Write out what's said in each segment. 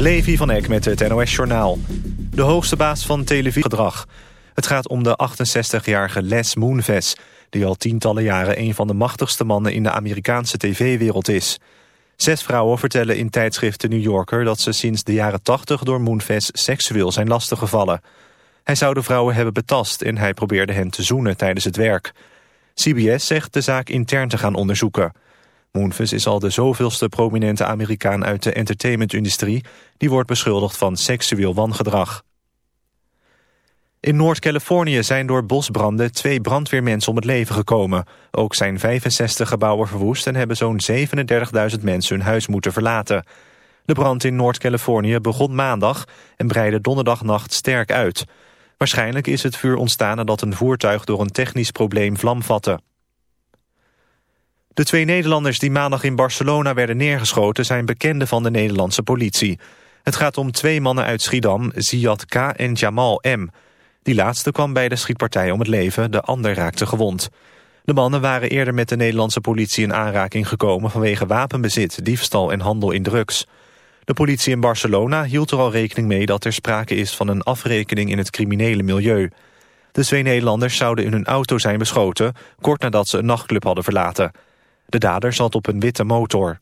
Levi van Eck met het NOS-journaal. De hoogste baas van televisiegedrag. Het gaat om de 68-jarige Les Moonves... die al tientallen jaren een van de machtigste mannen... in de Amerikaanse tv-wereld is. Zes vrouwen vertellen in tijdschrift The New Yorker... dat ze sinds de jaren 80 door Moonves seksueel zijn lastiggevallen. Hij zou de vrouwen hebben betast... en hij probeerde hen te zoenen tijdens het werk. CBS zegt de zaak intern te gaan onderzoeken... Moonves is al de zoveelste prominente Amerikaan uit de entertainmentindustrie... die wordt beschuldigd van seksueel wangedrag. In Noord-Californië zijn door bosbranden twee brandweermensen om het leven gekomen. Ook zijn 65 gebouwen verwoest en hebben zo'n 37.000 mensen hun huis moeten verlaten. De brand in Noord-Californië begon maandag en breidde donderdagnacht sterk uit. Waarschijnlijk is het vuur ontstaan nadat een voertuig door een technisch probleem vlam vatte. De twee Nederlanders die maandag in Barcelona werden neergeschoten... zijn bekenden van de Nederlandse politie. Het gaat om twee mannen uit Schiedam, Ziad K. en Jamal M. Die laatste kwam bij de schietpartij om het leven, de ander raakte gewond. De mannen waren eerder met de Nederlandse politie in aanraking gekomen... vanwege wapenbezit, diefstal en handel in drugs. De politie in Barcelona hield er al rekening mee dat er sprake is... van een afrekening in het criminele milieu. De twee Nederlanders zouden in hun auto zijn beschoten... kort nadat ze een nachtclub hadden verlaten... De dader zat op een witte motor.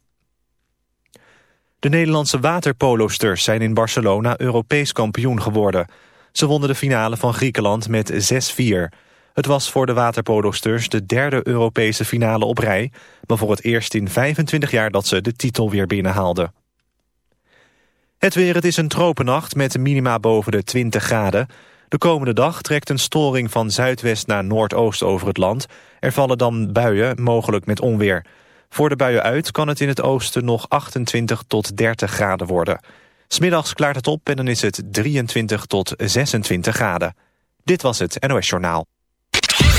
De Nederlandse waterpolosters zijn in Barcelona Europees kampioen geworden. Ze wonnen de finale van Griekenland met 6-4. Het was voor de waterpolosters de derde Europese finale op rij... maar voor het eerst in 25 jaar dat ze de titel weer binnenhaalden. Het weer, het is een tropennacht met minima boven de 20 graden. De komende dag trekt een storing van zuidwest naar noordoost over het land. Er vallen dan buien, mogelijk met onweer. Voor de buien uit kan het in het oosten nog 28 tot 30 graden worden. Smiddags klaart het op en dan is het 23 tot 26 graden. Dit was het NOS Journaal.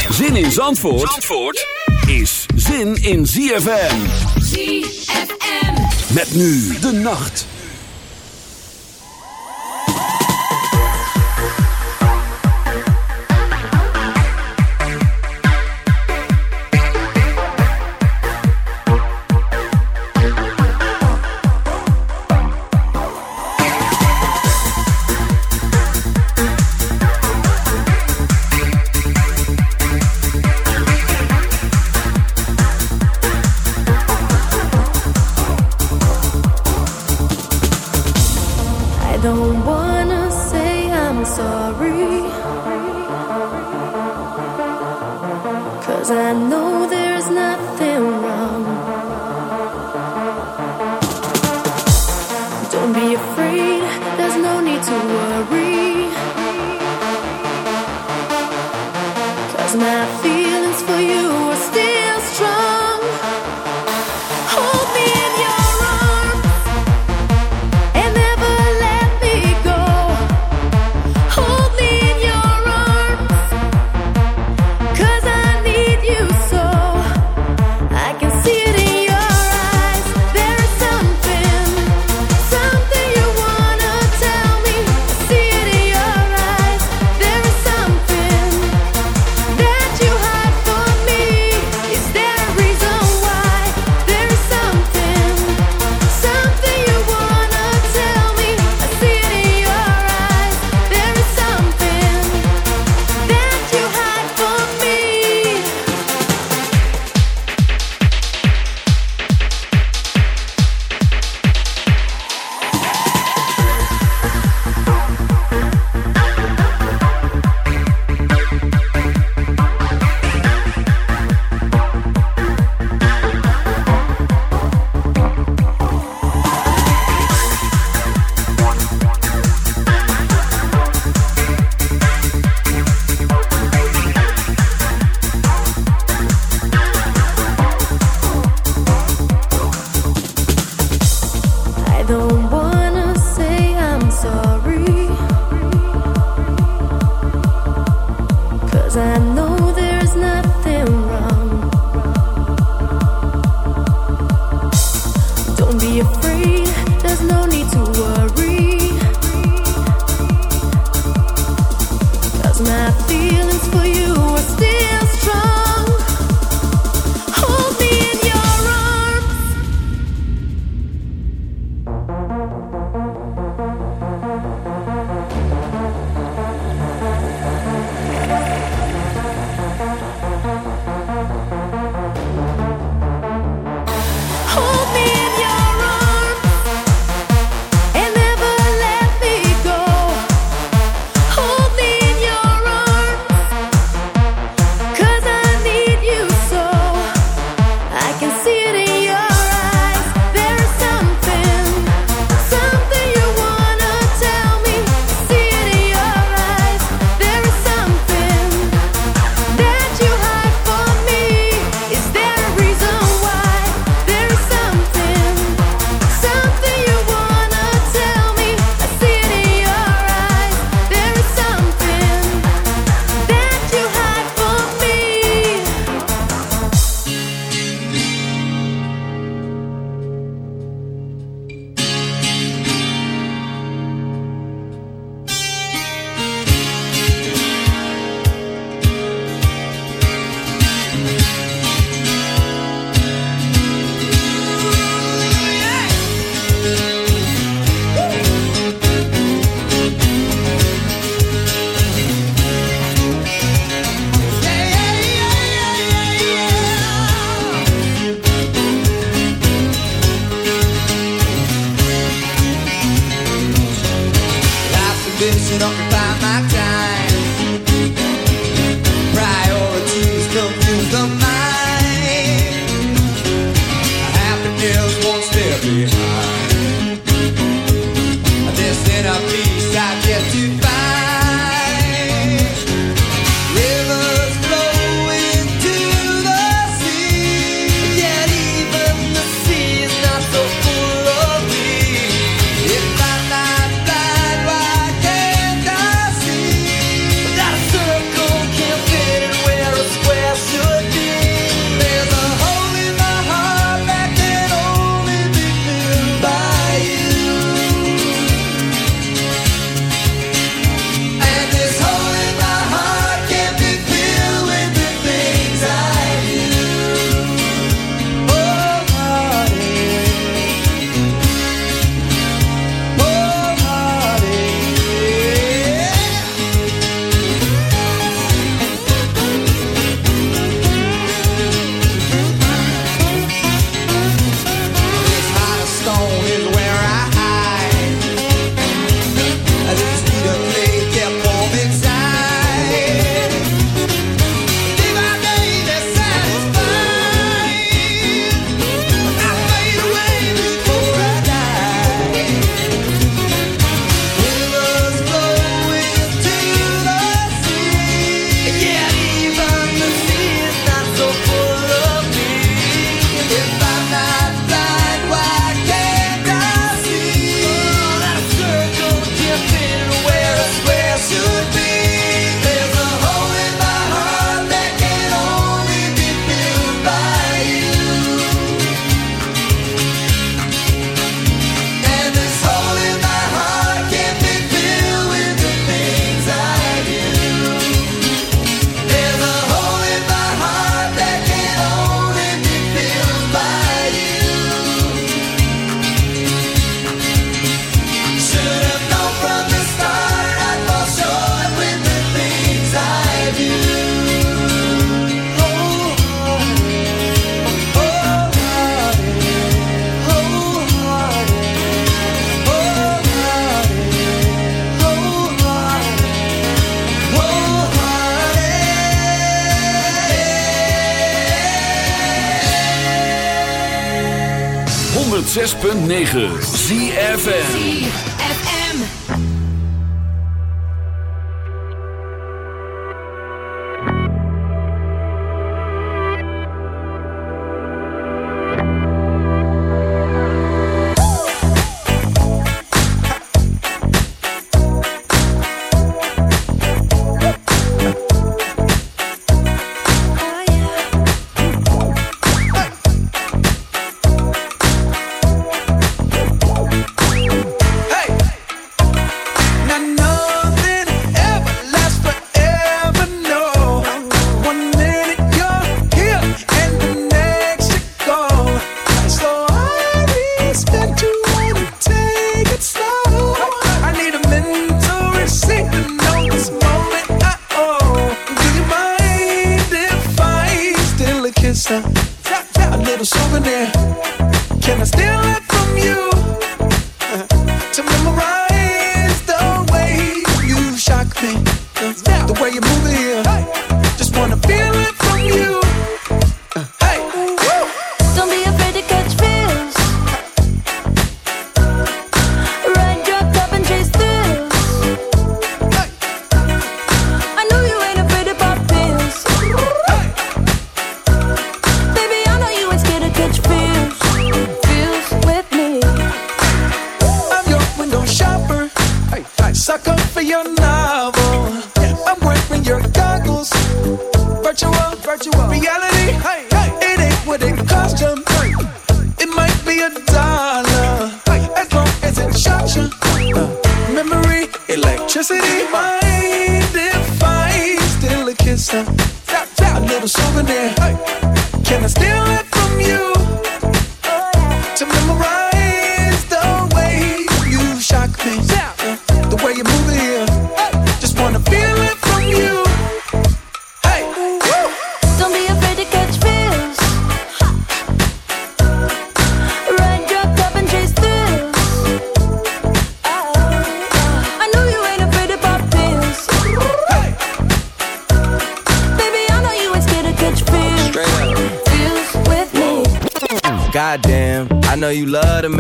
Zin in Zandvoort, Zandvoort is zin in ZFM. ZFM. Met nu de nacht. 106.9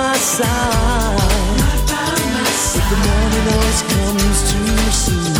my side. Not by my side. If the morning always comes too soon.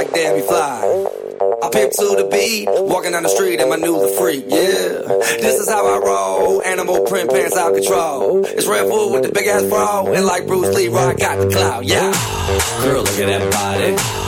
Like Debbie Fly. I pimp to the beat, walking down the street and my new the freak, yeah. This is how I roll, animal print pants out control. It's Red Bull with the big ass bra, and like Bruce Lee, I got the clout, yeah. Girl, look at that body.